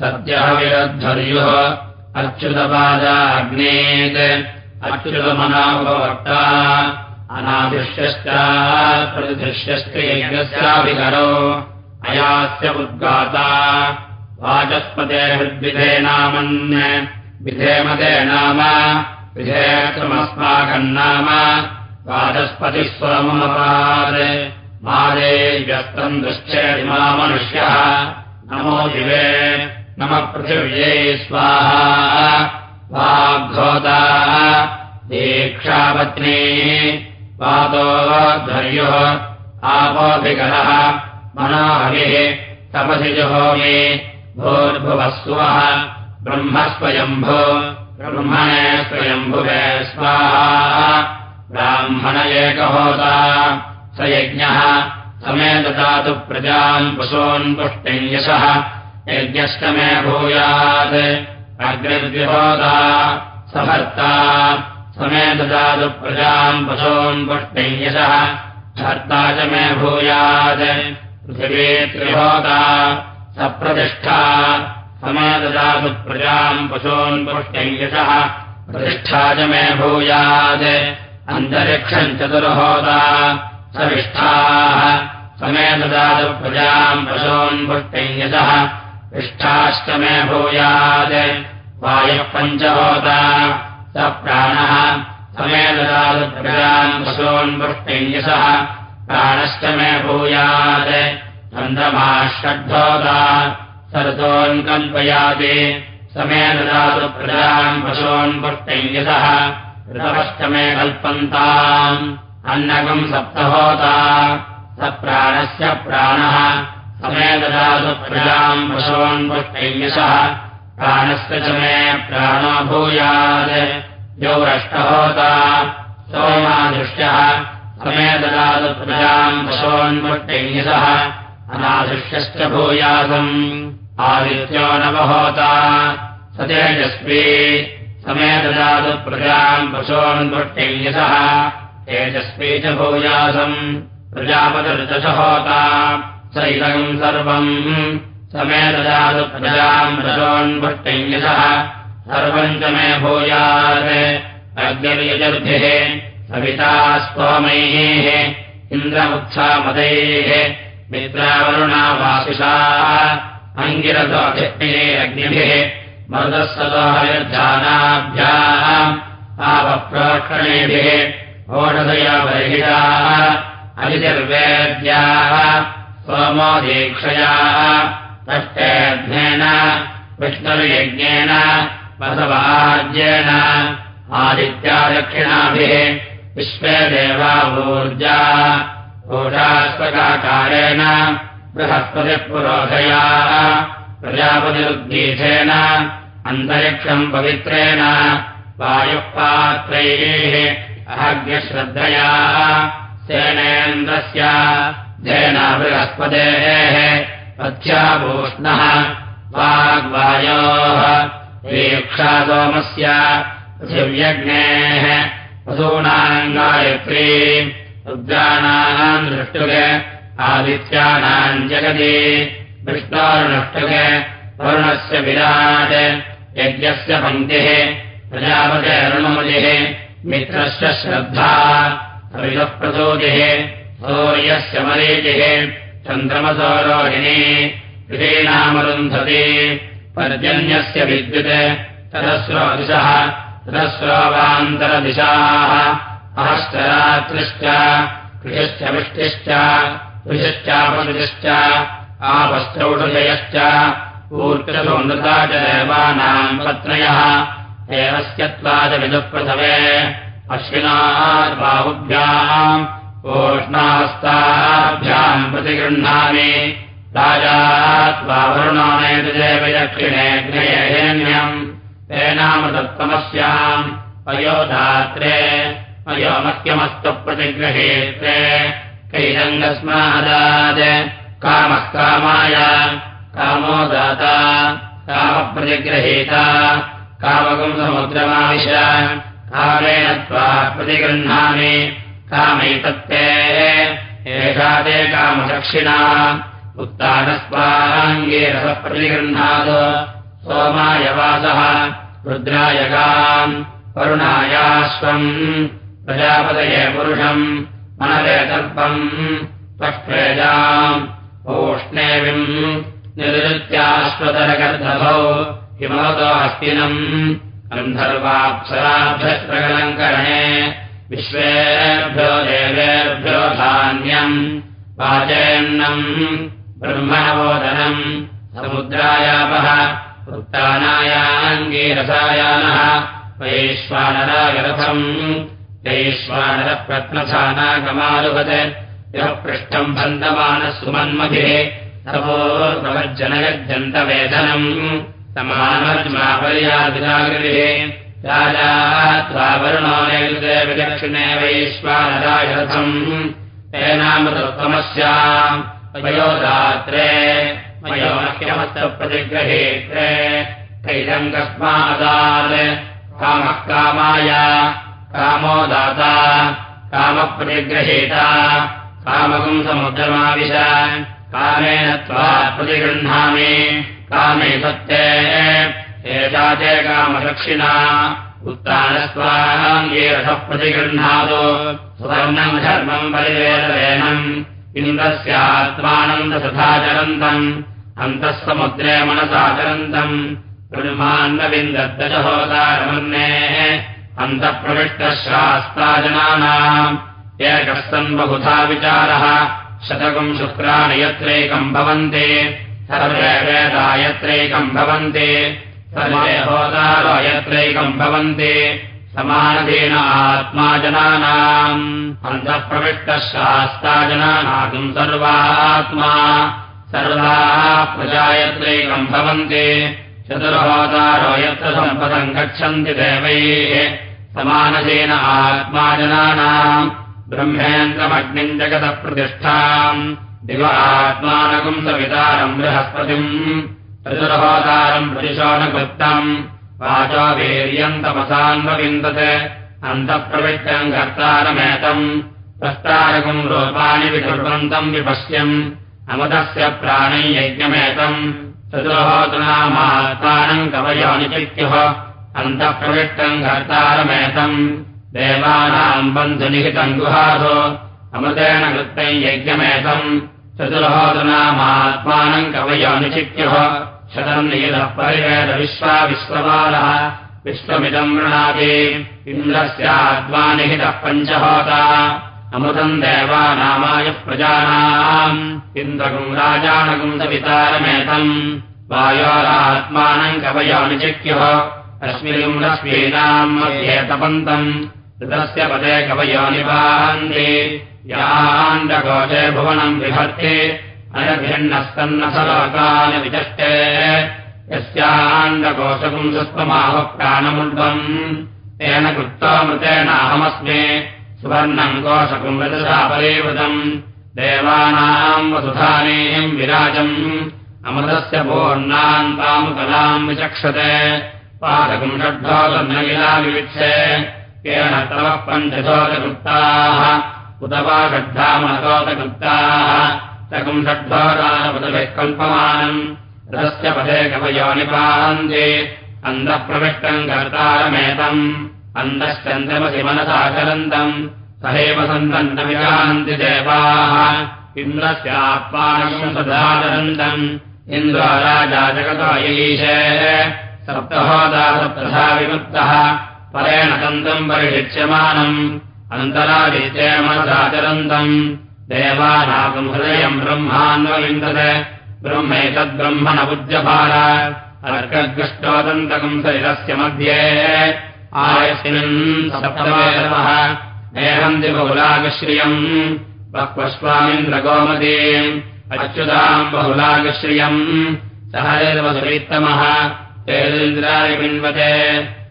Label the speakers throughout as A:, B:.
A: सत्यविरध्वर्युः अच्युतपादाग्नेत् अच्युतमनाभवक्ता अनादृश्यश्च प्रतिदृश्यश्चयज्ञस्याभिकरो अयास्य उद्गाता वाचस्पते हृद्विधे नामन् विधेमदे नाम विधेयमस्माकम् नाम वाचस्पतिः स्वमपाद मादे व्यस्तम् दृश्चेमा मनुष्यः नमो दिवे नमः पृथिव्ये स्वाहा। वाग्धोता दीक्षापत्नी पादोध्वर्युः आपोऽभिकरः मनोहविः तपसि जुहोमि भूर्भुवस्वः ब्रह्मस्वयम्भो ब्रह्मणे स्वयम्भुवे स्वाहा। ब्राह्मण एकहोता स यज्ञः समे ददातु प्रजाम् पशोन्पुष्टिञ्यशः यज्ञश्च मे भूयात्। अग्निर्विहोदा सहर्ता समे ददातु प्रजाम् पशोन्पुष्टिञ्यशः हर्ता च मे भूयात्। पृथिवी त्रिहोता सप्रतिष्ठा। समे ददातु प्रजाम् पशोन्पुष्टिञ्यशः प्रतिष्ठा च मे अन्तरिक्षम् चतुर्होदा सविष्ठाः। समे ददातु प्रजाम् पशोन्पुष्टय्यतः विष्ठाश्चमे भूयात्। वायुः पञ्चहोता। स प्राणः। समे ददातु प्रजाम् पशोन्पुष्टय्यसः प्राणश्च मे भूयात्। चन्द्रमाः षड्भोता समे ददातु प्रजाम् पशोन्पुष्टय्यसः ऋतवश्च मे कल्पन्ताम् अन्नकम् सप्तहोता। स प्राणस्य प्राणः। समे ददातु प्रजाम् पशोन्पुष्टैयशः प्राणस्य च मे प्राणो भूयात्। द्यौरष्टहोता सोमादृश्यः समे ददातु प्रजाम् पशोन्पुष्टैयशः अनादृश्यश्च भूयासम्। आदित्यो नवहोता स तेजस्वी। समे ददातु प्रजाम् पशोन्पुष्टैयशः तेजस्वी च भूयासम् प्रजापतिर्दशहोता। स इदम् सर्वम्। समे ददातु प्रजाम् रजोन्वृष्टय्यसः सर्वम् च मे भूयात् अग्निर्यजर्भिः। सविता स्तोमैः इन्द्रमुत्सामदैः मित्रावरुणावासिषा अङ्गिरसोऽभिः अग्निभिः मरुदस्सदोहयर्जानाभ्याम् पापप्रोक्षणेभिः ओषधया बर्हिषाः अलिचर्वेद्याः सोमो दीक्षयाः तष्टेऽध्येन विष्णुर्यज्ञेन वसवाज्येन आदित्यादक्षिणाभिः विश्वे देवावूर्जा घोषास्वकाकारेण बृहस्पतिपुरोधयाः प्रजापतिरुद्गीथेन अन्तरिक्षम् पवित्रेण वायुःपात्रैः अहज्ञश्रद्धया सेनेन्द्रस्य धेनाबृहस्पतेः पथ्याभूष्णः वाग्वायोः वीक्षासोमस्य पृथिव्यग्नेः वसूनाम् गायत्री रुद्राणाम् दृष्टुगे आदित्यानाम् जगति विष्णोर्नष्टुगे वरुणस्य विराट् यज्ञस्य पङ्क्तिः मित्रस्य श्रद्धा। हविषः प्रसूतिः सूर्यस्य मरीचिः चन्द्रमसौरोहिणी विधीनामरुन्धति पर्जन्यस्य विद्युत् तदस्रोदिशः तदस्रोवान्तरदिशाः अहश्चरात्रिश्च कृषश्च वृष्टिश्च कृषश्चापतिश्च आपश्चौषधयश्च ऊर्जसौनृता च देवानाम् पत्नयः देवस्यत्वादविदुःप्रसवे अश्विनार्बाहुभ्याम् ओष्णास्ताभ्याम् प्रतिगृह्णामि राजा वरुणानेतदेव दक्षिणेऽग्नयेन्यम् तेनामृतत्तमस्याम् अयोधात्रे अयोमह्यमस्तु प्रतिगृहेत्रे कैरङ्गस्मादाद कामः कामाय कामो दाता कामप्रतिगृहीता कामकम् समुद्रमाविश कामेण त्वा प्रतिगृह्णामि कामैतत्ते एषा ते कामदक्षिणा उत्तानस्वाङ्गेरसप्रतिगृह्णात् सोमायवासः रुद्रायगाम् करुणायाश्वम् प्रजापतये पुरुषम् मनवेतर्पम् त्वष्पेजाम् ओष्णेविम् निरुत्याश्वतरगर्धभौ हिमवतो हस्तिनम् गन्धर्वाप्सराभ्यस्त्रकलङ्करणे विश्वेभ्यो देवेभ्यो धान्यम्। वाचेन्नम् ब्रह्मणवोदनम्। समुद्रायापः उत्तानायाङ्गीरसायानः वैश्वानरागरथम्। वैश्वानरप्रत्नसानागमारुगत यः पृष्ठम् बन्दमानः सुमन्मभिः। तपोर्भवज्जनयज्जन्तवेदनम् समानर्मापर्यादिजागृतिः राजा वैश्वानरागरथम् तेनामृतोत्तमस्याम् वयोदात्रे मयोमह्यमस्तप्रतिग्रहेत्रे कैलम् कस्मादात् कामः कामाय कामो दाता कामप्रतिग्रहेता। कामकम् समुद्रमाविश कामेन त्वा प्रतिगृह्णामि कामे सत्ये एषा च कामदक्षिणा प्रतिगृह्णातो। सुवर्णम् धर्मम् परिवेदवेनम् इन्द्रस्यात्मानन्दसथाचरन्तम् अन्तः समुद्रे मनसाचरन्तम्। अन्तःप्रविष्टः शास्ताजनानाम् एकः सन् बहुधा विचारः। शतकम् शुक्राणि यत्रैकम् भवन्ति सर्वे वेदा यत्रैकम् भवन्ति। सर्वे होदारो यत्रैकम् भवन्ति। समानधीन आत्मा जनानाम्। अन्तःप्रविष्टः शास्ताजनानागम् सर्वात्मा। सर्वाः प्रजा यत्रैकम् भवन्ति। चतुर्होदारो यत्र सम्पदम् गच्छन्ति देवैः। समानधीन आत्मा जनानाम्। ब्रह्मेन्द्रमग्निम् जगतप्रतिष्ठाम् दिव आत्मानकम् सवितारम् बृहस्पतिम् चतुर्होदारम् प्रतिशोनकृत्तम् वाचो वीर्यन्तमसान्वविन्दत् अन्तःप्रविष्टम् कर्तारमेतम्। प्रस्तारकम् रूपाणि विकुर्वन्तम् विपश्यम्। अमदस्य प्राणै यज्ञमेतम्। चतुर्होतनामात्मानम् कवयोनिचित्युः अन्तःप्रविष्टम् कर्तारमेतम्। देवानाम् बन्धुनिहितम् गुहासो अमृतेन कृत्तम् यज्ञमेतम् चतुर्होतनामात्मानम् कवयोनिचित्युः शतम् निहितः परिवेद विश्वा विश्वबालः। विश्वमिदम् वृणाति इन्द्रस्यात्मानिहितः पञ्चहोता। अमृतम् देवानामायः प्रजानाम्। इन्द्रकम् राजानकम् सवितारमेतम्। वायोरात्मानम् कवयोनिचिक्युः अस्मिन् मध्ये तपन्तम् ऋतस्य पदे कवयोनिपान्ति याण्डकोचे भुवनम् विभर्ति। अनभिन्नस्तन्नसलोकानि विचष्टे यस्याण्डकोशकम् सुस्वमाह प्राणमुण्डम् तेन कृत्वामृतेनाहमस्मि सुवर्णम् कोशकम् रजसा परिवृतम्। देवानाम् वसुधानीम् विराजम्। अमृतस्य पूर्णाम् तामुकलाम् विचक्षते। पादकम् षड्ढोदर्नगिला विविक्षे केन तवः पञ्चशोतकृप्ताः उत वा षड्धामनतोतकृप्ताः सकम् षड्ढोदानपदभिः कल्पमानम्। रथस्य पदे कवयोनिपान्ति अन्तः प्रविष्टम् कर्तारमेतम्। अन्तश्चन्द्रमसि मनसाचरन्तम् सहैव सन्तम् न विजानन्ति देवाः। इन्द्रस्यात्मानम् सदाचरन्तम् इन्द्रो राजा जगतो यईशे सप्तहोदा सप्तधा विमुक्तः परेण तन्तम् परिशिच्यमानम् अन्तरादित्ये मनसाचरन्तम् देवानाकम् हृदयम् ब्रह्मान्वविन्दते ब्रह्मैतद्ब्रह्मण पूज्यभार अर्कद्गष्टोदन्तकम् शरीरस्य मध्ये आयस्मिन् सप्तमेतमः एहन्ति बहुलागश्रियम् बह्वस्वामिन्द्रगोमतीम् अच्युताम् बहुलागश्रियम् सहैर्वसुरीत्तमः तेन्द्राय पिन्वते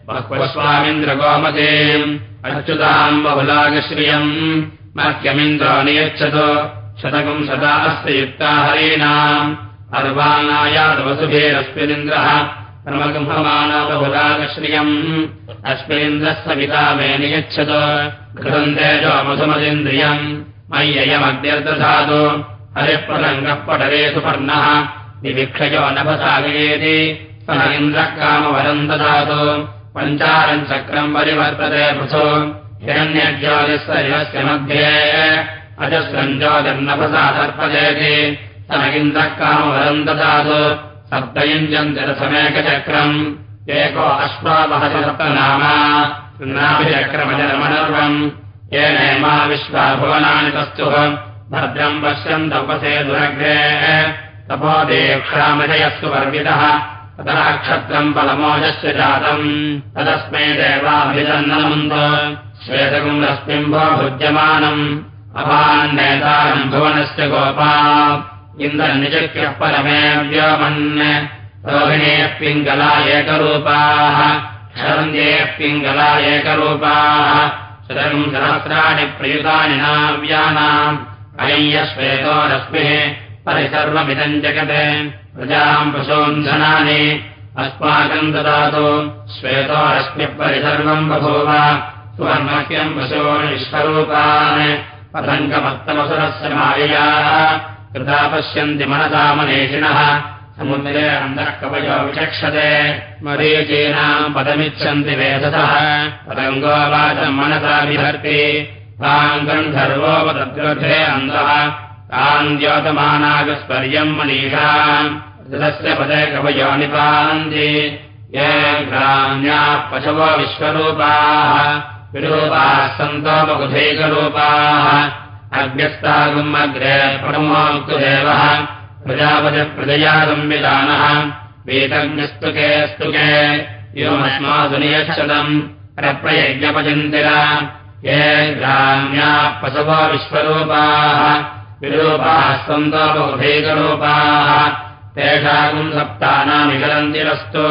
A: बह्वस्वामिन्द्रगोमतीम् अच्युताम् बहुलागश्रियम् मह्यमिन्द्रो नियच्छतु। शतकम् शता अस्ति युक्ता हरीणाम्। अर्वाणायादवसुभेरस्मिनिन्द्रः प्रमगृहमाना बहुलागश्रियम्। अस्मिनिन्द्रः सविता मे नियच्छतु। घृतम् तेजो मधुमदिन्द्रियम् मय्ययमग्निर्दधातु हरिप्रसङ्गः पटले सुपर्णः विवीक्षयो नभसागयेति स इन्द्रः कामवरम् ददातु पञ्चारम् चक्रम् परिवर्तते पृथो। हिरण्यज्योतिस्तरिवस्य मध्ये। अजस्रम् ज्योतिर्नभसा सर्पजयति स इन्द्रः कामवरम् ददातु। सप्तयुञ्जन्तिरसमेकचक्रम् एको नाभिचक्रमजरमनर्वम् येनेमा विश्वाभुवनानि तस्तुः। भद्रम् पश्यन् तपसे दुरग्रे तपोदेक्षामजयस्तु वर्वितः ततः क्षत्रम् बलमोजस्य जातम्। तदस्मै देवाभिजन्नमुन्द श्वेतकम् रश्मिम्भो भुज्यमानम् अभान्नेतारम् भुवनस्य गोपा। इन्द्रनिजक्यः परमे व्योमन् रोहिणेः पिङ्गला एकरूपाः। शरन्त्येः पिङ्गला एकरूपाः। शतम् सहस्राणि प्रयुतानि नाव्यानाम्। अय्य श्वेतो रश्मिः परिसर्वमिदम् जगते प्रजाम् पशून्धनानि अस्माकम् ददातु। श्वेतो रश्मिः परिसर्वम् बभूव पशून् विश्वरूपान् पतङ्गमत्तमसुरस्य माययाः। कृता पश्यन्ति मनसामनेशिनः समुद्रे अन्धः कवयो विचक्षते। मरीचीनाम् पदमिच्छन्ति वेदसः पतङ्गो वाचम् मनसा विभर्ति ताम् गन्धर्वोपतद्गर्भे अन्धः। ताम् द्योतमानागस्पर्यम् मनीषाम् ऋतस्य पदे कवयो निपान्ति ये ग्राम्याः पशवो विश्वरूपाः। विरूपाः सन्तोपबुधैकरूपाः अभ्यस्तागुम् अग्रे परमोक्तुदेवः प्रजापतिप्रजया संविधानः वेतज्ञस्तुके स्तुके योमस्मासु नियच्छदम् प्रप्रयज्ञपचिन्तिरा ये ग्राम्याः पशवो विश्वरूपाः। विरूपाः सन्तोपबुधैकरूपाः तेषागुम् सप्तानामिकलन्तिरस्तु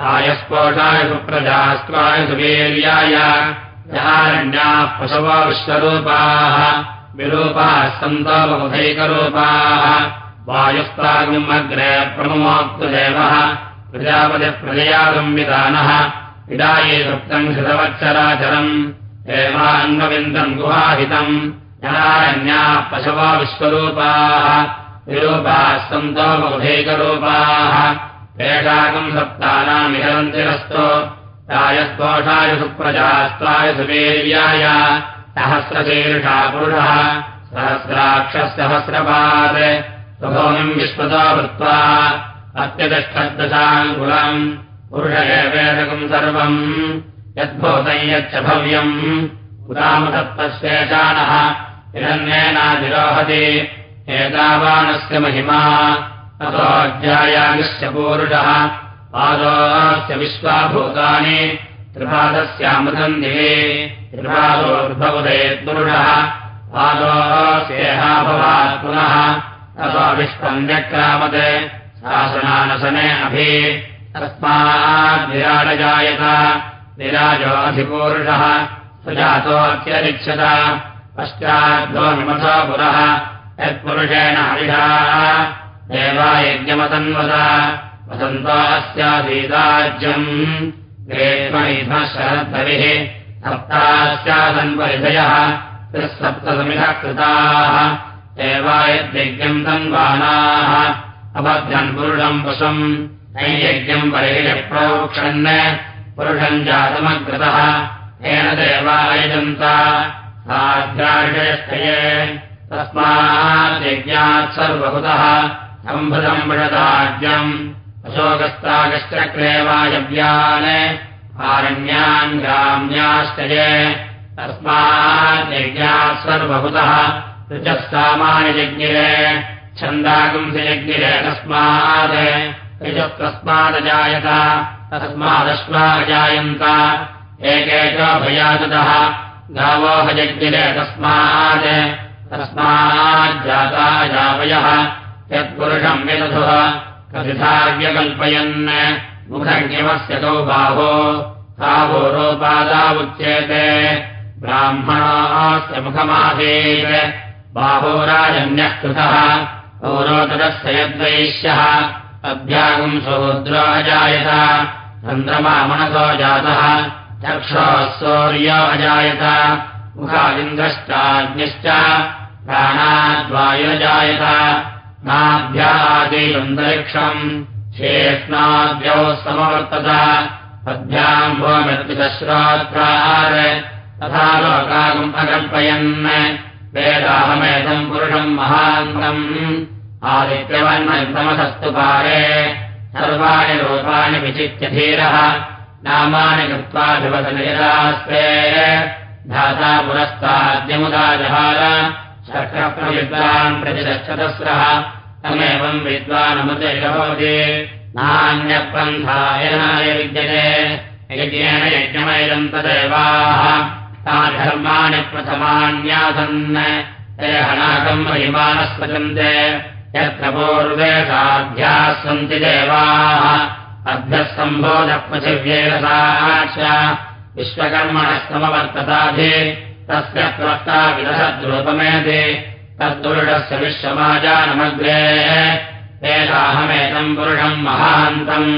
A: आयस्पोषाय सुप्रजास्त्वाय सुवीर्याय। यारण्याः पशवो विश्वरूपाः। विरूपाः सन्तोपबुधैकरूपाः वायुस्तागुम् अग्रे प्रममोक्तुदेवः प्रजापतिप्रजया संविधानः इडाये सुप्तम् हृतवत्सराचरम् एवान्वविन्दम् गुहाहितम्। यारण्याः पशवो विश्वरूपाः सन्तोपबुधैकरूपाः तेषाकम् सप्तानामिहरन्तिरस्तो। रायस्तोषाय सुप्रजास्त्वाय सुवीर्याय सहस्रशीर्षा पुरुषः। सहस्राक्षसहस्रपात् स्वभूमिम् विश्वतो भूत्वा अत्यतिष्ठद्दशाङ्कुलम्। पुरुष एवेदकम् सर्वम्। यद्भूतम् यच्च भव्यम्। उदामदत्तशेषाणः हिरण्येनाधिरोहति एतावानस्य महिमा। ततोऽध्यायागस्य पूरुषः। पादोऽस्य विश्वाभूतानि। त्रिपादस्यामृतम् दिवे। त्रिपादोर्भवदेत्पुरुषः पादोऽस्येहाभवात् पुनः। ततो व्यक्रामत् शासनानसने अभि। तस्माद्विराडजायत विराजोऽधिपूरुषः सुजातोऽत्यरिच्छत पश्चाद्वो पुरः यत्पुरुषेण हरिषाः देवायज्ञमतन्वद वसन्तो अस्यासीताज्यम् ग्रेष्मैधः शरद्धविः सप्तास्यादन्वरिधयः त्रिसप्तसमिधः कृताः देवायद्यज्ञम् तन्वानाः अबध्यन् पुरुषम् वशम् नैयज्ञम् परिहिप्रोक्षन् पुरुषम् जातमग्रतः येन देवायजन्ता साध्याषयस्थये तस्माद्यज्ञात् सर्वभुतः सम्भृतम् विषदाज्यम् अशोकस्तागश्चक्रेवायव्यान् आरण्यान् ग्राम्याश्चये तस्माद्यज्ञात् सर्वभुतः ऋचः सामानि जज्ञिरे छन्दागुंसि जज्ञिरे तस्मात् ऋजस्तस्मादजायत तस्मादश्वाजायन्त एकेकाभयाततः गावोहजज्ञिरे तस्मात् तस्माज्जाता जावयः यत्पुरुषम् विदधुः कथितार्यकल्पयन् मुखज्ञमस्य कौ बाहो साहोरोपादावुच्येते ब्राह्मणास्य मुखमासीत् बाहोराजन्यः कृतः पौरोतरस्य यद्वैश्यः अभ्यागम् सहोद्रो अजायत चन्द्रमा मनसो जातः चक्षोः सौर्यो अजायत मुखादिन्द्रश्चाज्ञश्च प्राणाद्वायुजायत नाभ्यादिन्दरिक्षम् शेष्णाद्यौ समवर्तत पद्भ्याम् भोमिर्पितश्रोत्रार तथा लोकागम् अकल्पयन् वेदाहमेतम् पुरुषम् महान्तम् आदित्यवन्नमसस्तु पारे सर्वाणि रूपाणि विचित्यधीरः नामानि कृत्वाभिवसनिरास्ते धाता पुरस्ताद्यमुदा जहार शक्रप्रविद्वान् प्रतिशतस्रः तमेवम् विद्वानमुदे भवति नान्यपन्थायनाय विद्यते यज्ञेन यज्ञमैदम् तदेवाः। धर्माणि प्रथमान्यासन् ते हनाकम् महिमानस्पचन्ते यत्र पूर्वे साध्याः सन्ति देवाः। अभ्यः सम्भोधपृथिव्येरसा विश्वकर्मणस्तमवर्तताधि तस्य त्वष्टा विदधद्रूपमेति तद्दुरुषस्य विश्वमाजानमग्रे एताहमेतम् पुरुषम् महान्तम्।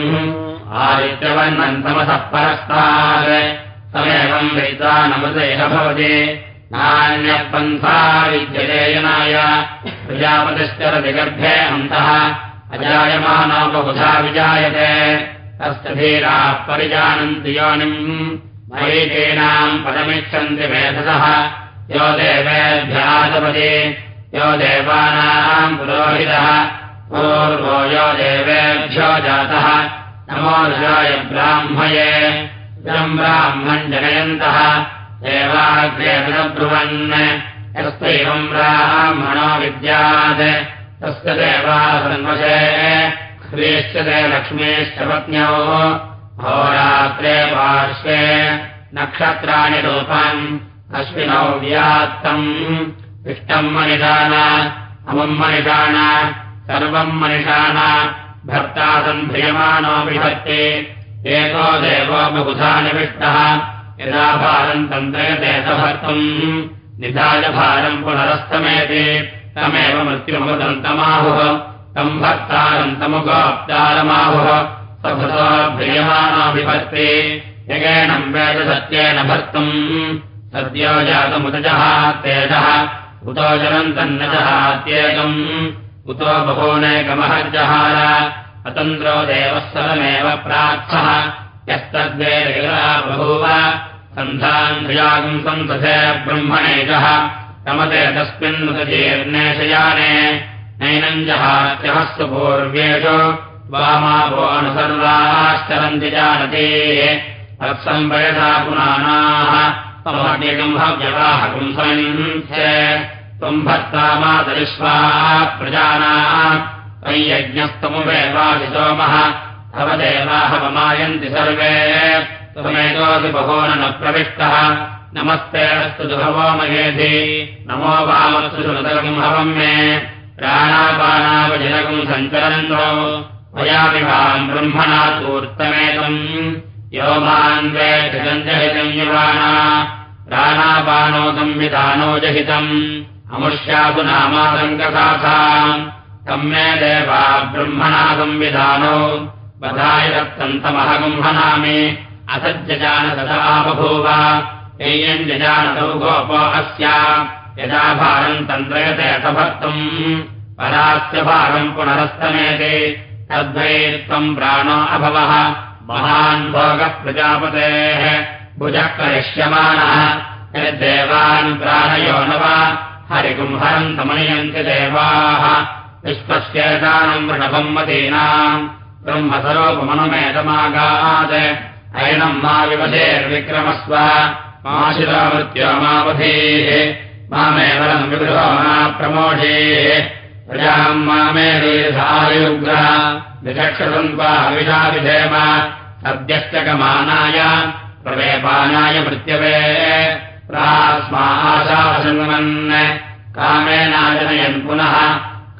A: आदित्यवर्णन्तमसः परस्तात् तमेवम् वैतानमृतेह भवति। नान्यपन्था विद्यतेयनाय प्रजापतिश्चरतिगर्भे अन्तः अजायमानो बहुधा विजायते। तस्य धीराः परिजानन्ति योनिम् मरीचीनाम् पदमिच्छन्ति मेधसः। यो देवेभ्यादपति यो देवानाम् पुरोहितः। पूर्वो यो देवेभ्यो जातः। नमो ऋषाय ब्राह्मये ब्राह्मम् जनयन्तः। देवाग्रे ब्रुवन् यस्तैवम् ब्राह्मणो विद्यात्। तस्य देवासन्वशे ह्रीश्च ते लक्ष्मीश्च पत्न्यो होरात्रे पार्श्वे नक्षत्राणि रूपम् अश्विनौ व्यात्तम् इष्टम् मनिषाण अमुम् मनिषाण सर्वम् मनिषाण भर्ता सन्ध्रियमाणो विभक्ति। एको देवो बहुधा निविष्टः यदा भारम् तन्त्रयते सभर्तुम्। निधाय भारम् पुनरस्तमेति तमेव मृत्युमुदन्तमाहुः तम् भक्तारन्तमुगोप्तारमाहुः सभृतो भ्रियमाणाभिभक्ति यगेणम् वेद सत्येन भर्तुम्। सद्यो जातमुदजः तेजः। उतो जलन्तन्नजहात्येकम् उतो बहूनेकमहर्जहार अतन्द्रो देवः सदमेव प्रार्थः। यस्तद्वेदगिरा बभूव। सन्धान्ध्रियागम् सन्तथे ब्रह्मणेजः रमते तस्मिन्नुतजीर्णेशयाने नैनम् जहात्यहस्तु पूर्व्येषु वामाभो अनुसर्वाश्चरन्ति जानते तत्सम्पयसा पुनानाः तमग्निकम् भव्यवाहकम् सन्च त्वम् भर्ता मातरिष्वाः प्रजानाः त्वय्यज्ञस्तमुवेवादिसोमः तव देवाहवमायन्ति सर्वे। त्वमेतोऽसि बहो न प्रविष्टः। नमस्ते अस्तु दुहवो महेधि नमो वामस्तु सुनतकम् हवम् मे। प्राणापानावजनकम् सञ्चरन्तो मयामिवाम् ब्रह्मणा तूर्तमेतम् यो मान्वेक्षितम् जहितम् युवाना। प्राणापानो संविधानो जहितम्। अमुष्यासु नामासङ्कसासाम् तम् मे देवा ब्रह्मणा संविधानो। वधाय दत्तन्तमहगुम्हनामि असज्जजानतथा बभूव एयम् जजानतौ गोपो अस्या। यदा भारम् तन्त्रयते असभक्तम् परास्य भारम् पुनरस्तमेते तद्वै त्वम् प्राणो अभवः। महान् भोगः प्रजापतेः। भुजः करिष्यमाणः। यद्देवान् प्राणयो न वा। हरिकुम्हरम् समनयन्ति देवाः। विश्वस्येतानम् वृणभम् मदीनाम्। ब्रह्मसरोपमनुमेतमागात् अयनम् मा विवधेर्विक्रमस्व माशिरामृत्यो मावधेः मामेवलम् विगृहो मा प्रमोढेः प्रजाम् मामे दीर्घायुग्रः विचक्षसन्त्वा विषाविधेम सद्यश्च कमानाय प्रवेपानाय मृत्यवे। प्रास्माशासन्वन् कामेनाजनयन् पुनः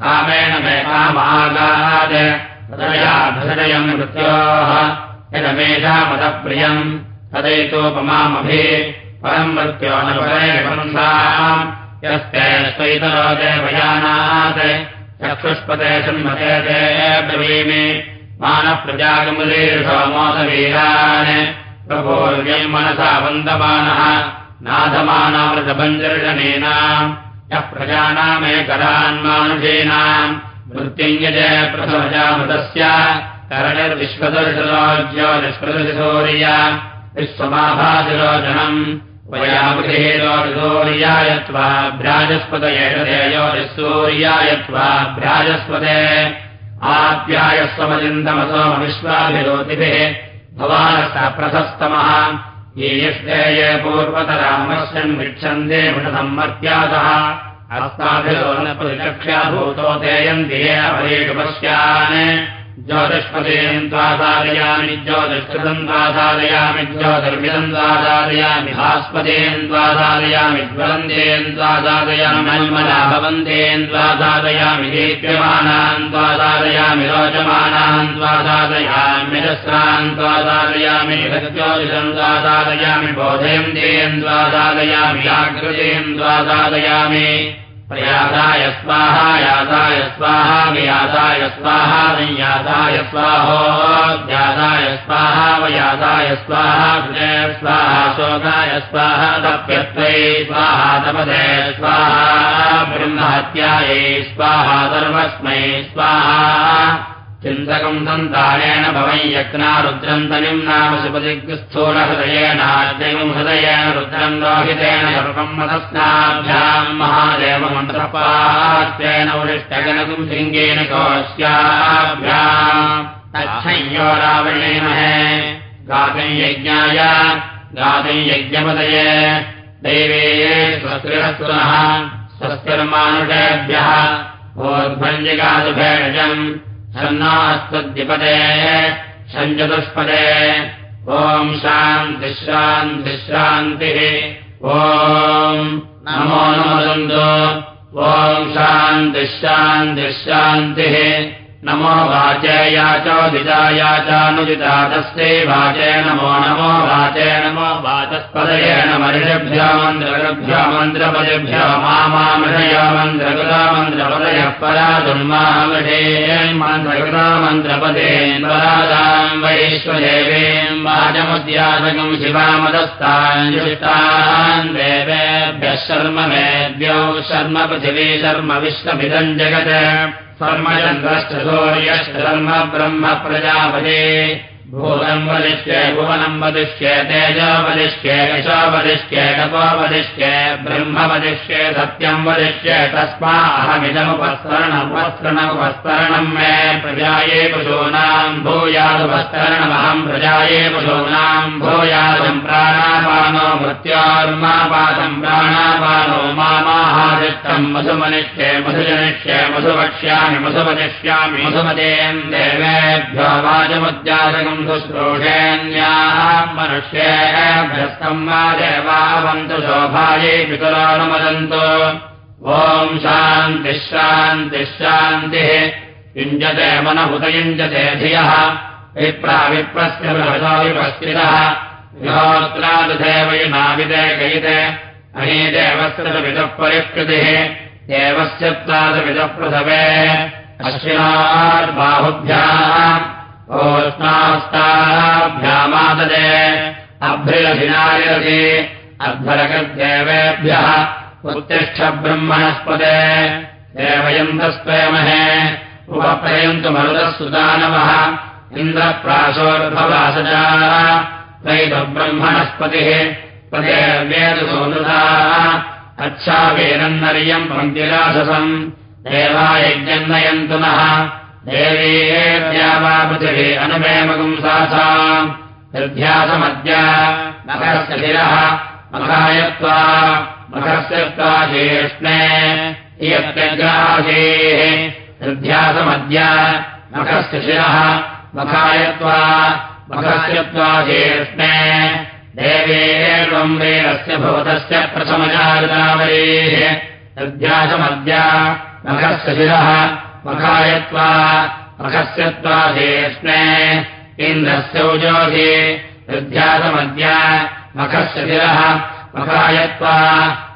A: कामेन मे कामागात्। तदयाभृदयम् मृत्योः। यदमेषामतप्रियम् तदैतोपमामभि। परम् मृत्यो न परेणसाम् यस्ते स्वैतरो देवयानात्। चक्षुष्पते सन्मते ते ब्रवीमि। मानप्रजागमुदीर्षोमोदवीरान् प्रभोर्यम् मनसा वन्दमानः। नाथमानामृतभञ्जर्जनेनाम् यः प्रजानामेकरान्मानुषीणाम् मृत्युञ्जय प्रथमजामृतस्य। करणिर्विश्वदर्शरोज्यो निष्प्रदर्शौर्य विश्वमाभातिरोचनम् वयामृहेरोर्यायत्वाभ्राजस्पदयेषदेयो निःसूर्यायत्वाभ्राजस्पदे आप्यायस्वमजिन्दमसोमविश्वाभिरोतिभिः भवानः प्रशस्तमः। ये यष्टे ये पूर्वतरामस्यन् वीक्षन्ते मृषसम्मर्त्यातः अस्ताभिरोनप्रतिचक्ष्या भूतो तेयन्ति ये अपरेषुपश्यान् ज्योतिष्पदेयम् द्वासारयामि ज्योतिष्कृतम् द्वासारयामि ज्योतिर्मिदम् द्वासारयामि भास्पदेयम् द्वासारयामि ज्वलन्तेयम् द्वासारयामि मन्मना भवन्तेयम् द्वासारयामि दीप्यमानान् द्वासारयामि रोचमानान् द्वासारयाम्यजस्रान् द्वासारयामि ज्योतिषम् द्वासारयामि बोधयम् देयम् द्वासारयामि जागृतेयम् प्रयासाय स्वाहा यासाय स्वाहा व्यासाय स्वाहा संयासाय स्वाहोद्यासाय स्वाहा वयासाय स्वाहा हृदय स्वाहा शोकाय स्वाहा तप्यत्वै स्वाहा तपदे स्वाहा ब्रह्महत्यायै स्वाहा सर्वस्मै स्वाहा चिन्तकम् सन्तानेन भवै यज्ञा रुद्रन्तनिम् नाम सुपदिग्स्थूलहृदयेनाद्यम् हृदयेन रुद्रम् लोहितेन सर्वम् मदस्नाभ्याम् महादेवमन्त्रपात्रेण उदिष्टगनकुम् शृङ्गेन कोश्याभ्याम्। तच्छय्यो रावणेमहे गातम् यज्ञाय गातम् यज्ञपदये दैवे स्वस्तिरस्तुनः स्वस्तिर्मानुषेभ्यः ओर्भञ्जिकादुभेषजम् सन्नास्तद्विपदे सञ्चतुष्पदे ॐ शान्तिश्रान्तिश्रान्तिः ॐ नमो नमदन्तु ॐ शान्तिश्रान्तिश्रान्तिः नमो वाचे याचोदिताया चानुदिता तस्यै वाचे नमो नमो वाचे नमो वाचस्पदये नमऋषभ्यो मन्त्रगभ्यो मन्त्रपदेभ्यो मामामृषयो मन्त्रकृता मन्त्रपदयः परा दुर्मामृषे मन्त्रकृता मन्त्रपदेन् परादाम् वैश्वदेवीम् वाचमुद्यासकम् शिवामदस्तान् जुष्टान् देवेभ्यः शर्म मेभ्यो शर्म पृथिवी शर्म विश्वमिदम् जगत् कर्मचन्द्रश्च सूर्यश्च धर्म ब्रह्म प्रजापते भूतम् वदिष्ये भुवनम् वदिष्ये तेजो वदिष्ये यशो वदिष्ये तपो वदिष्ये ब्रह्म वदिष्ये सत्यम् वदिष्ये तस्मा अहमिदमुपस्तरणमुपस्तरणमुपस्तरणम् मे प्रजाये पशूनाम् भूयादुपस्तरणमहम् प्रजाये पशूनाम् भूयादम् प्राणापानो मृत्योर्मापादम् प्राणापानो मामाहादिष्टम् मधुमनिष्ये मधुजनिष्ये मधुवक्ष्यामि मधुवदिष्यामि मधुमदेम् देवेभ्यो वाचमुद्यासकम् शुश्रूषेण्याः मनुष्येभ्यस्तम् वा देवावन्तु शोभायै पितुरानुमदन्तु। ॐ शान्तिः शान्तिः शान्तिः। युञ्जते मनहुत युञ्जते धियः। विप्राविप्रस्य बृहतो विपस्थितः विहोत्रादुधेवयुनाविदे कयिते अहीदेवस्य विदः परिष्कृतिः देवस्य त्वादविदः प्रसवे। अश्विनार्बाहुभ्याम् ओष्णास्ताभ्यामाददे अभ्रिलधिनायति अध्वरकद्देवेभ्यः उत्तिष्ठ ब्रह्मणस्पदे देवयन्तस्त्वयमहे उपप्रयन्तु मरुदः सुदानवः इन्द्रप्राशोर्भवासजा त्रैतब्रह्मणस्पतिः पदे वेदसोनुधा अच्छावेनन्नर्यम् पङ्क्तिराससम् देवायज्ञन्नयन्तु नः देवीर्या वा पृथिवी अनुमेमगुम् सासा निर्ध्यासमद्य मखस्य शिरः मखस्य त्वा इयत्यग्रासीः निर्ध्यासमद्य मखस्य शिरः मखस्य भवतस्य निर्ध्यासमद्य मखस्य शिरः मखायत्वा मखस्यत्वाधीष्णे इन्द्रस्यौजोधि विद्यासमद्य मखस्य शिरः मखायत्वा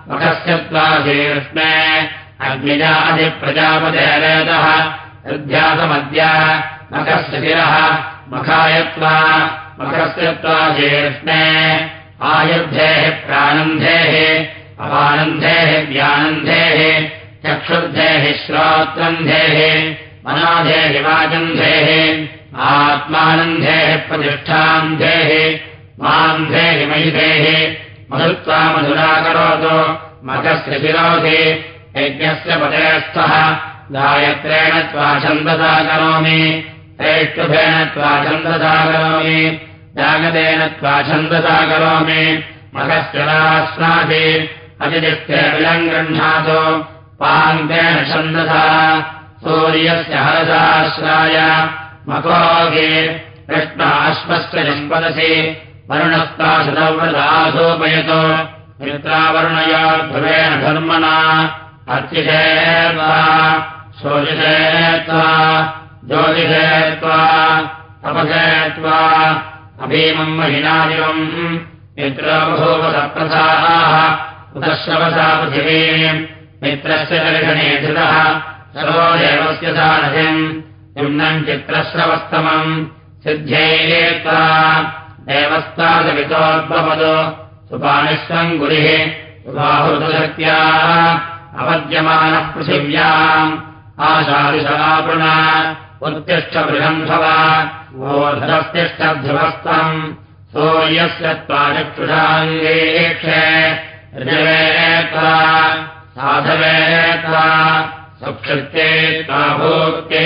A: मखस्यत्वाधीष्णे अग्निजाधिप्रजापतेरेतः हृद्यासमद्य मखस्य शिरः मखायत्वा मखस्यत्वाधीष्णे आयुर्धेः प्रानन्धेः चक्षुर्धेः श्रोत्रन्धेः मनाधेः वाचन्धेः आत्मानन्धेः प्रतिष्ठान्धेः मान्धेः महिधेः मधुत्वा मधुरा करोतु मकस्य शिरोधि यज्ञस्य पदेस्थः गायत्रेण त्वा छन्दसा करोमि श्रेष्ठुभेन त्वा छन्दसा करोमि जागतेन त्वा छन्दसा करोमि नास्नासि अतिदिष्टे विलम् गृह्णातु पान्तेन छन्दसा सूर्यस्य हरसाश्राय मकोगे कृष्णाश्वस्य निष्पदसि वरुणस्ता शतव्रतासोपयतु मित्रावर्णया ध्रुवेण धर्मणा अर्चिषेत्वा शोचिषेत्वा ज्योतिषेत्वा तपसेत्वा अभीमम् महिनादिवम् मित्रबभूवसप्रसाः उदश्रवसा पृथिवीम् मित्रस्य दर्शने धृतः। सर्वदेवस्य सारथिम्। निम्नम् चित्रश्रवस्तमम् सिद्ध्येत्वा देवस्तादवितोद्भवत् सुपानिष्वम् गुरिः। सुबाहुतशक्त्या अपद्यमानः पृथिव्याम्। आशादिशलापृणा उत्तिष्ठबृहन्धव ओधरस्तिष्ठध्रुवस्तम् सूर्यस्य त्वाचक्षुषाङ्गेक्षे। ऋजवेत्वा साधवेत्वा सुक्षित्ते त्वा भोक्ते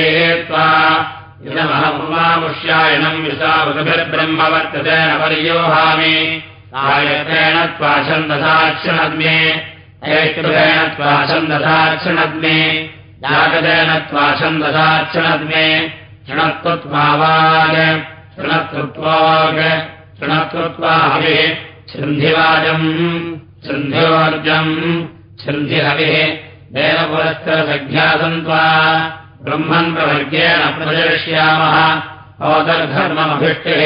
A: त्वा। इदमहमुष्यायनम् विशावृभिर्ब्रह्म वर्तते न पर्योहामि। आयत्रेण त्वा छन्दसाक्षिणग्ने ऐष्टुभेन त्वा छन्दसाक्षिणग्ने जागतेन त्वा छन्दसाक्षिणग्ने शृणत्वत्वावाग शृणत्वत्वाग शृणत्वत्वा हविः छृन्धिवाजम् छृन्धिहविः देवपुरस्करसङ्ख्यासन्त्वा ब्रह्मन् प्रवर्गेण प्रदर्श्यामः ओदर्धर्ममभिष्टिः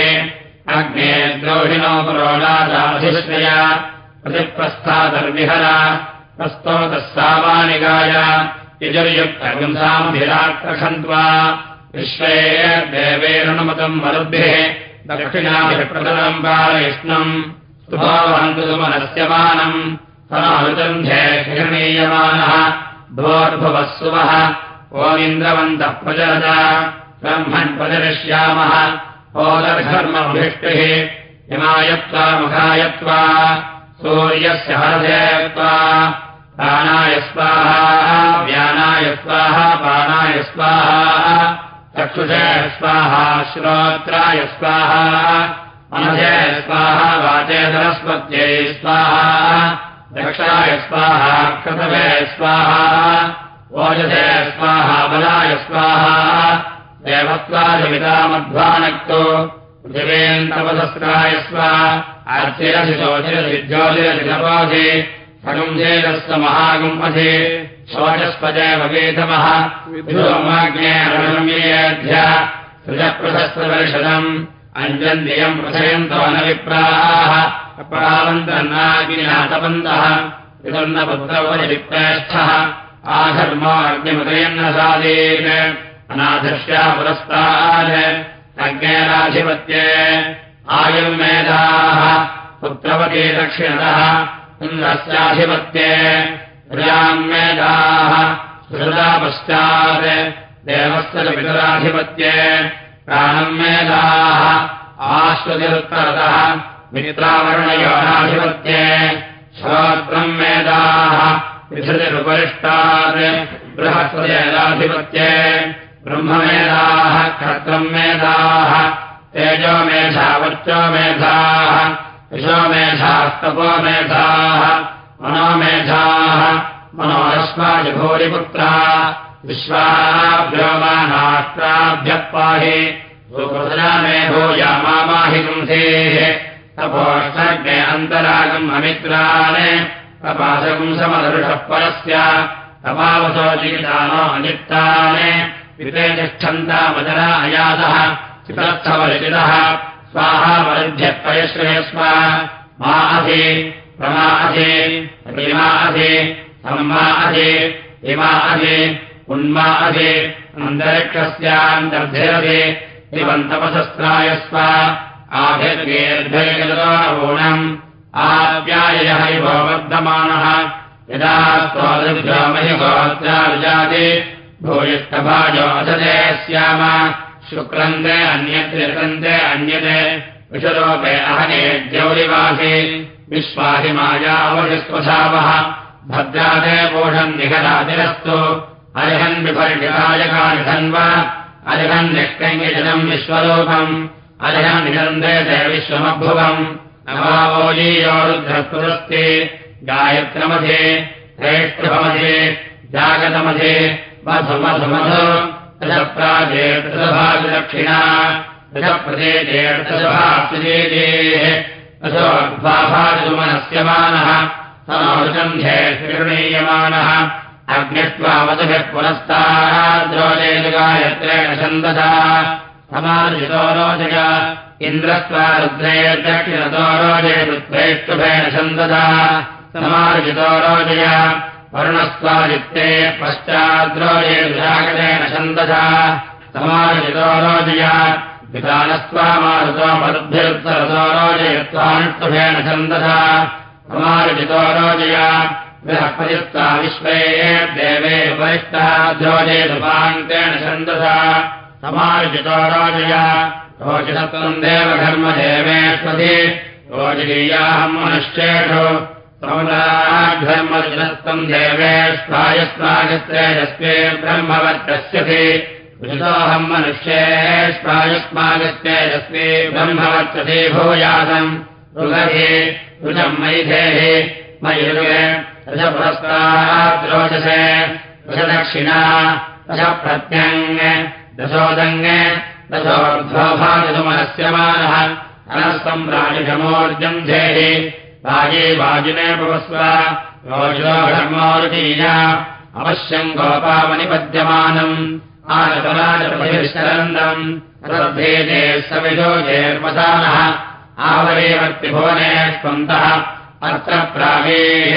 A: अग्ने द्रोहिणो पुरोणादाधिश्रया प्रतिप्रस्थादर्विहरा प्रस्तोतः सामानिगाय यजुर्युक्तगुंसामभिराक्रषन्त्वा विश्वे देवेरुणमतम् मरुद्भिः दक्षिणाभिः प्रतरम् पालयिष्णम् स्तुभावन्तु सुमनस्य हिरणीयमानः भोर्भुवः सुवः ओमिन्द्रवन्तः प्रचरत ब्रह्मन् प्रचरिष्यामः ओदर्धर्मभिष्टिः हिमायत्वा मुखायत्वा सूर्यस्य हरधेत्वा प्राणाय स्वाहा व्यानाय स्वाहा पाणाय स्वाहा चक्षुषे स्वाहा श्रोत्राय स्वाहा मनसे स्वाहा वाचे सरस्वत्यै स्वाहा दक्षाय स्वाहा कृतवे स्वाहा ओजसे स्वाहा बलाय स्वाहा देवत्वादिमितामध्वानक्तो पृथिवेन्तपसस्राय स्वा अर्चिरसि शोचिरसि ज्योतिरसि नपोधि सगुंसेदस्य महागुम्पधि शोचस्पदेव वेधमः विधोमाज्ञेऽध्य सृजप्रशस्त्रवर्षदम् अञ्जन्दियम् प्रथयन्तो न विप्राः अपरावन्तन्नाग्निनाथपन्तः विदर्णपुत्रवरिप्रेष्ठः आधर्मो अग्निमुदयन्न साधीन् अनाधर्ष्या पुरस्तात् अज्ञेनाधिपत्ये आयुर्मेधाः पुत्रवती दक्षिणतः। इन्द्रस्याधिपत्ये। प्रियाम् मेधाः सुहृदा पश्चात् देवस्य पितराधिपत्ये। प्राणम् मेधाः आश्वतिरुत्तरतः मित्रावर्णयोनाधिपत्ये श्रोत्रम् मेधाः विधृतिरुपरिष्टात् बृहस्पतिराधिपत्ये ब्रह्ममेधाः क्षत्रम् मेधाः तेजो मेधा वर्चो मेधाः विशो मेधास्तपो मेधाः मनोमेधाः मनोरस्माजभूरिपुत्रा विश्वाभ्योमानाष्ट्राभ्यः पाहि मे भूयामाहि पुंसेः तपोष्टज्ञे अन्तरागम् अमित्रान् तपासपुंसमदर्शः परस्य तपावसो जीतानो अनित्तान् विते तिष्ठन्तामजरा अयातः चितर्थवलिचितः स्वाहा वरुध्यः पयश्रयस्व मा अधि प्रमा अधि प्रिमा अधि सम्मा अधि इमा अधि उन्मा अधि आभिर्गेर्भैर्गदानवूनम् आप्यायः वर्धमानः यदा स्वादृभ्यामहिगोत्राजाति भूयिष्ठभाजोऽधते स्याम। शुक्रन्दे अन्यत्रन्दे अन्यते। विषरोपे अहने द्यौरिवासि विश्वाहि मायावधिस्वधावः भद्रादे वोढम् निखरादिरस्तु अरिहन् विपर्षितायकानिधन्व अरिहन् निष्कङ्गिजनम् विश्वरूपम्। अर्हन् निषन्दे ते विश्वमभुवम् नवावोलीयोरुद्धस्पुरस्ति गायत्रमध्ये श्रेष्ठमधे जागतमध्ये मधुमधुमधु। रजप्राजेर्दभागदक्षिणा रजप्रदेजेर्दभाप्तिदेः असोर्भाभाजुमनस्यमानः समावृतन्धे निर्णीयमानः अग्नित्वा मधुभिः पुनस्ताद्रोजेजुगायत्रेण छन्दसा समार्जितो रोजय इन्द्रस्त्वा रुद्रेर्दक्षिणतो रोजे रुद्रेष्टुभेण छन्दसा। समार्जितो रोजय वरुणस्त्वादित्ते पश्चाद्रोजे विरागतेन छन्दसा। समार्जितो रोजय विधानस्त्वा मारुतो मरुद्भिरुत्तरतो रोजयत्वानुष्टुभेन छन्दसा। समार्जितो रोजय बृहस्पतिस्त्वा विश्वे देवे वरिष्ठः द्रोजेदुपान्तेन छन्दसा समार्जितो रोजय। रोचितत्वम् देवघर्मदेवेष्वधि रोजिनीयाहम् मनुष्येषु। समुदाघर्मचितत्वम् देवेष्वायुस्मागत्रे यस्मे ब्रह्मवर्चस्यसि ऋतोऽहम् मनुष्येष्वायुस्मागत्ये यस्मे ब्रह्मवर्चसे भूयासम् ऋगधे ऋजम् दशोदङ् दशोर्ध्वभागसुमनस्यमानः अनस्तम्राजिषमोर्जम् धेः राजे वाजिने भवस्व रोजो धर्मोर्जीया अवश्यम् गोपामनिपद्यमानम् आनतनाजपरिश्चरन्दम् रद्धेजे सविजोजेर्मसानः आवरेवर्तिभुवने स्पन्तः। अत्र प्रावेः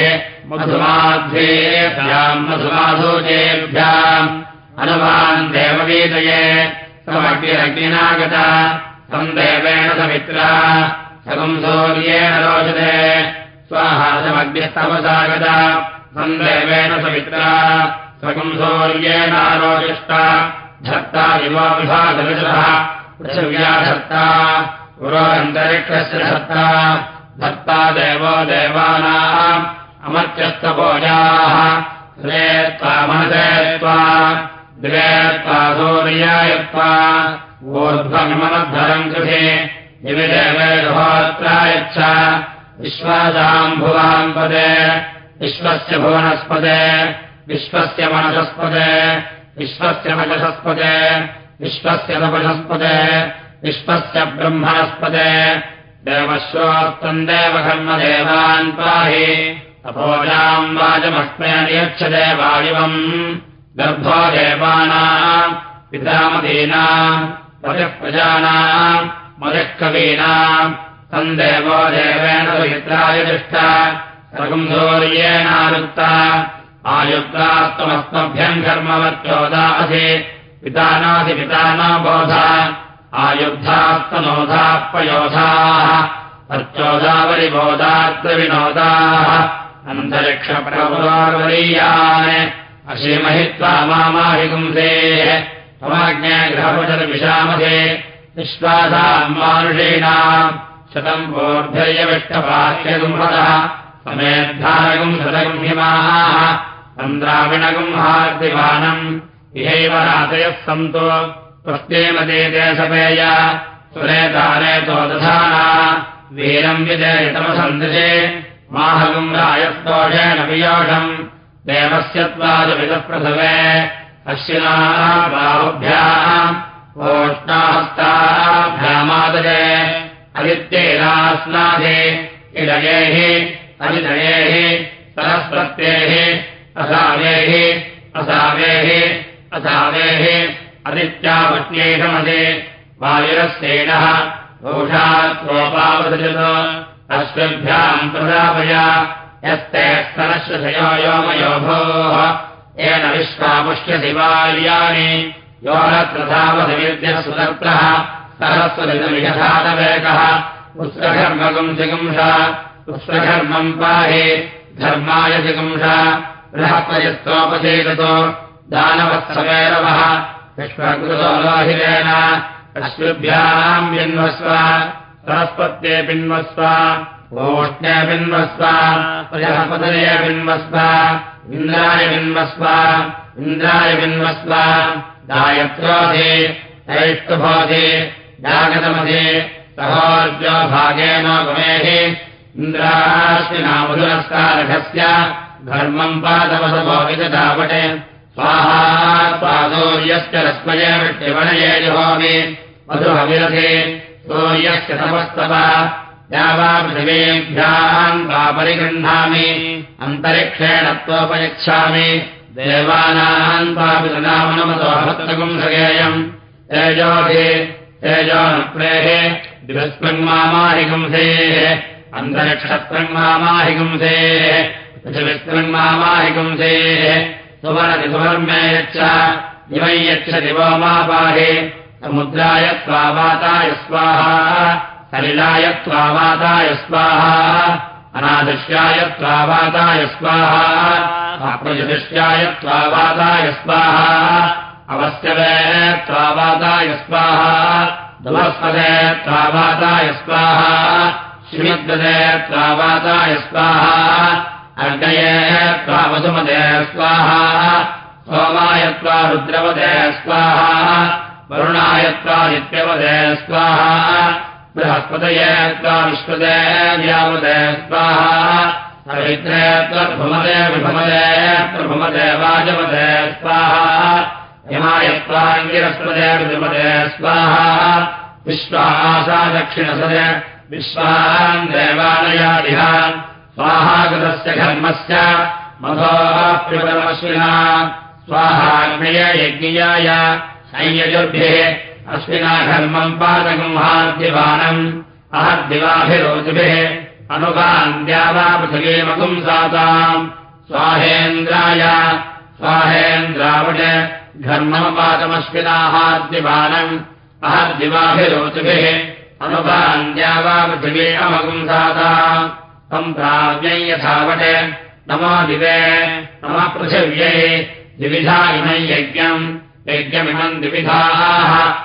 A: मधुमाध्वेभ्याम् मधुमाधूजेभ्याम् अनुवान् देववीतये समग्निरग्निनागता तम् देवेण समित्रा सकम् सौर्येण रोचते। स्वाहा समग्निस्तमसागता तम् देवेण समित्रा सकम् सौर्येणारोचिष्टा धत्ता दिवोविभागविषः पृथिव्या धत्ता पुरोरन्तरिक्षस्य धत्ता धत्ता देवो देवानाम् अमर्त्यस्तपोजाः। द्वे त्वा मनसे त्वा द्वे त्वा सूर्यायत्वा ऊर्ध्वमिममद्धरम् कृते दिवि देवेहोत्रायच्छ विश्वासाम् भुवाम् पदे विश्वस्य भुवनस्पदे विश्वस्य मनसस्पदे विश्वस्य मचसस्पदे विश्वस्य तपसस्पदे विश्वस्य ब्रह्मणस्पदे देवश्रोत्तम् देवकर्मदेवान् पाहि तपोजाम् वाजमस्मे नियच्छते वायुवम् गर्भो देवानाम् पितामदीनाम् पतिः प्रजानाम् मदिः कवीनाम् तम् देवो देवेन सुमित्राय दृष्टा सर्वम् सौर्येणायुक्ता आयुक्तास्तमस्मभ्यम् कर्मवत्योदासि पितानासि पिताना बोधा आयुद्धास्तनोधापयोधाः अर्चोदावलिबोधात्रविनोदाः अन्तरिक्षप्रवरीयान् अशीमहित्वा मामाहिगुंसेः समाज्ञाग्रहवचर्विषामहे विश्वासाम् मानुषीणाम् शतम् वोर्धर्यविष्टवाक्यगुंहतः समेद्धारगुम् शतगुंहिमाः तन्द्राविणगुंहार्दिवानम् इहैव रातयः सन्तो प्रत्येमते देशपेय सुरेतारेतो दधाना वीरम् विजयितमसन्दृशे माहगुम् रायस्तोषेण वियोषम् देवस्य त्वादविदः प्रसवे अश्विना बाहुभ्याम् ओष्णाहस्ताभ्यामादये अदित्यैरास्नादे इडयेः अदिदयेः सरस्वत्येः असावेः असावेः असावेः अदित्यापत्न्यैषमदे वायुरस्येणः घोषात्रोपावसृजत अश्वभ्याम् प्रदापय यस्ते स्तनश्वशयो योमयो भोः। येन विश्वामुष्यसि वार्याणि यो नत्रधावसविद्यः सुदर्त्रः सरस्वतिमिषधानवेकः पुत्रघर्मगुम् जिगुंसा पुष्पघर्मम् पाहि। धर्माय जिगुंसा। बृहत्पयत्वोपचेततो दानवत्सवेरवः। विश्वकृतो लोहिरेण अश्विभ्याम् बिन्वस्व। सरस्वत्ये बिन्वस्व ओष्णे बिन्वस्व प्रजपदये बिन्वस्व इन्द्राय बिन्वस्व इन्द्राय बिन्वस्व गायत्रोधि तैष्टुभोधि जागतमधि सहोर्जो भागेन गुमेः इन्द्राश्विनामधुरस्कारघस्य धर्मम् पादवसभो विदधावटे। स्वाहा स्वादौर्यस्य रश्मये वृष्टिवणये जुहोमि मधुहविरथे सूर्यस्य तपस्तव या वा पृथिवीभ्याम् वा परिगृह्णामि अन्तरिक्षेण त्वोपयच्छामि। देवानाम् त्वापितनामनमतो भक्तगुंसगेयम् तेजोधि तेजोनुप्रेः दिवस्पृङ्मामाहिगुंसेः अन्तरिक्षत्रङ्मामाहिगुंसेः पृथिविस्पृङ्मामाहिगुंसेः सुवर्णति सुवर्मे यच्छ इमै यच्छ दिवो मा पाहि समुद्राय त्वावाताय स्वाहा सलिलाय त्वावाताय स्वाहा। अनादृश्याय त्वावाताय स्वाहा। अप्रजदृश्याय त्वावाताय स्वाहा। अवस्यवे त्वावाताय स्वाहा। दुवस्पदे त्वावाताय स्वाहा। श्रीमद्वदे त्वावाताय स्वाहा। अर्गये त्वावसुमदे स्वाहा। सोमाय त्वा रुद्रवदे स्वाहा। वरुणाय त्वा नित्यवदे स्वाहा बृहस्पतये त्वा विश्वदे व्यावदे स्वाहा सवित्रे त्वद्भुमदे विभमदे प्रभुमदे वाजमदे स्वाहा यमाय त्वाङ्गिरस्पदे विद्मदे स्वाहा विश्वासा दक्षिणसदे विश्वान् देवालयादिह स्वाहागतस्य घर्मस्य मधोप्रिपदमश्विना स्वाहाग्नय यज्ञियाय संयजुर्भिः अश्विना घर्मम् पादगुंहाद्यवानम्। अहद्दिवाभिरोचिभिः अनुगान्द्या वा पृथिवीमपुंसाताम् स्वाहेन्द्राय स्वाहेन्द्रावट घर्मपादमश्विनाहाद्यवानम् अहद्दिवाभिरोचिभिः अनुगान्द्या वा पृथिवी अमपुंसाताम्। तम् प्राव्यै यथावट नमो दिवे नमः पृथिव्यै द्विविधा इमम् यज्ञम्। यज्ञमिमम् द्विविधाः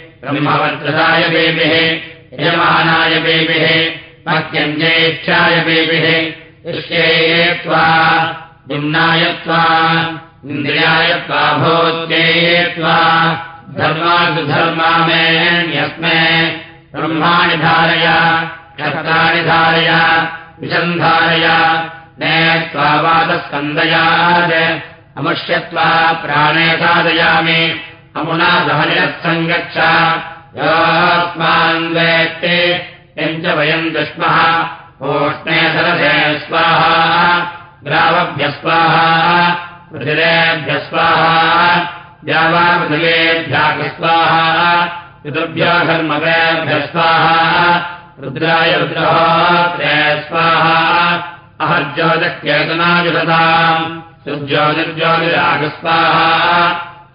A: ब्रह्मवर्त्रदाय वेभिः यजमानाय वेभिः वाक्यञ्जेष्ठाय वेभिः इष्ये त्वा निम्नाय त्वा इन्द्रियाय त्वा भोज्ये त्वा धर्मादुधर्मा मेऽन्यस्मे ब्रह्माणि धारय कर्तानि धारय विसन्धारय ने त्वावादस्कन्दयात् अमुष्यत्वा प्राणे साधयामि अमुना दहनिरत्सङ्गच्छ योऽस्मान् वेत्ते। यम् च वयम् दुष्मः। ओष्णे सरसे स्वाहा। ग्रावभ्यस्वाहा पृथिरेभ्यस्वाहा द्यावापृथिवेभ्यागस्वाहा पितृभ्यो धर्मवेभ्यस्वाहा रुद्राय रुद्रहोत्रे स्वाहा। अहज्योतिकेतनाजुषताम् सुज्योतिर्ज्योतिरागस्वाहा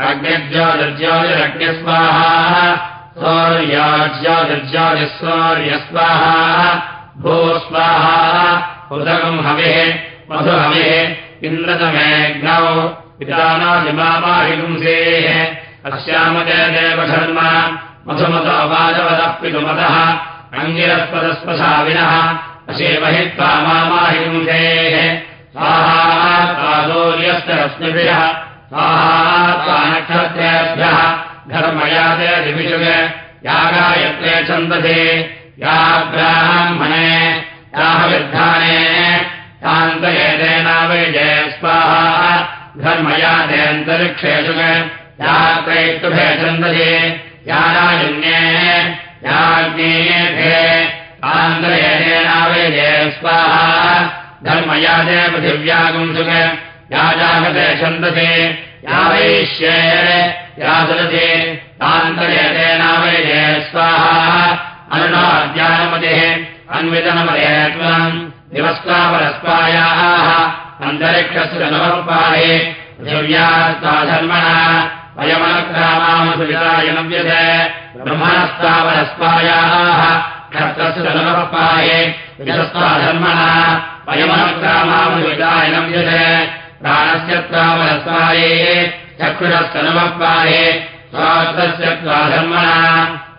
A: अग्निर्ज्योतिर्ज्योतिरग्निस्वाहा सौर्याज्योतिर्ज्योतिस्वार्यस्वाहा, भूस्वाहा उदगम् हविः, मधुहविः इन्द्रतमेऽग्नौ पितानादिमामाहिगुंसेः अस्यामजयदेवधर्मा मधुमतोपाजवदः पितुमतः अङ्गिरस्पदस्पशाविनः अशेवहि त्वा मामाहिगुंसेः स्वाहा त्वादौर्यश्च स्वाहा नक्षत्रेभ्यः घर्मयाते दिविषुग या गायत्रे छन्दसे या ब्राह्मणे याः विद्धाने शान्तयेतेनावैजय स्वाहा घर्मयातेऽन्तरिक्षेषु या त्रैष्टुभे छन्दसे या राजन्ये याज्ञेभे कान्तयेतेनावैजय स्वाहा धर्मयाते पृथिव्यागुंसुग या जागते छन्दसे या वैश्ये या सदसे तान्तयेतेनावैजय स्वाहा अनुनाद्यानमतिः अन्वितनमदे त्वम् दिवस्तापरस्पायाः अन्तरिक्षस्य नवपाये वयमनक्रामामसुवितायनव्यते ब्रह्मणस्तापरस्पायाः क्षत्रस्य नवपाये विधस्ताधर्मणः वयमनक्रामामसुवितायनव्यते प्राणस्य स्वार्थस्य त्वाधर्मणः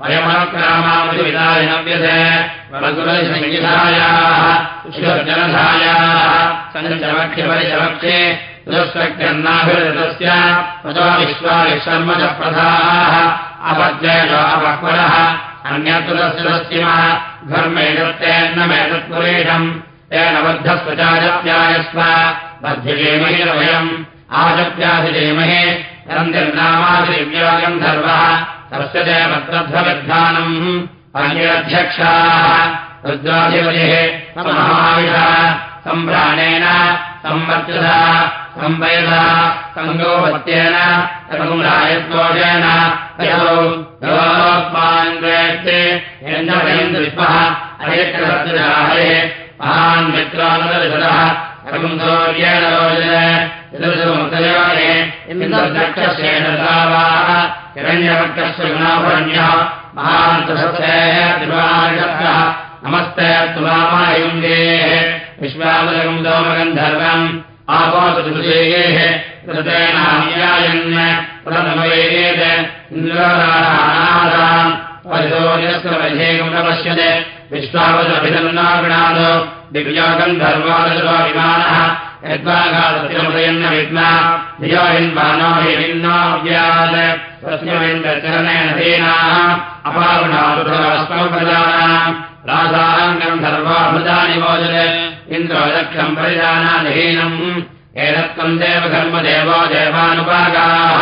A: वयमनक्रामामसुवितायनव्यते वरगुरसंहितायाः जनधायाः सञ्चवक्ष्यपरिचवक्षे दुष्टक्यन्नाभिरतस्य ततो विश्वाविशर्म च प्रधाः अपद्येष अपक्वरः अन्यत्तुदस्यदस्यमः घर्मेतत्तेन्नमेतत्पुरेशम् तेन बद्धस्व बद्ध्यजेमहि वयम् आजप्याधिजेमहे नन्दिर्नामादिव्यागम् धर्वः तस्य च भद्रध्वविद्धानम् अन्यध्यक्षाः रुद्राधिपतिः महाविषः सम्भ्राणेन संवर्चसा संवयसा सङ्गोपत्येन महान् मित्रानुदर्शनः सर्वम् सौर्येण रोचने इन्द्रदक्षस्येण सावाः हिरण्यवक्षस्य गुणाभरण्यः महान्तः नमस्ते तुलामायुङ्गेः विश्वामलगम् सोमगन्धर्वम् आपोतुषेः कृतेनान्यायन् प्रथमवेदेत इन्द्रोराणानादाम् परिसोर्यस्वभेगम् न विन्नाव्यात् तस्मिन् दीनाः अपावणादुस्मप्रदानाम् रासाङ्गम् धर्वाभृतानि मोचते इन्द्रोदक्षम् परिधानाधीनम् एतत्त्वम् देवधर्मदेवो देवानुपागाः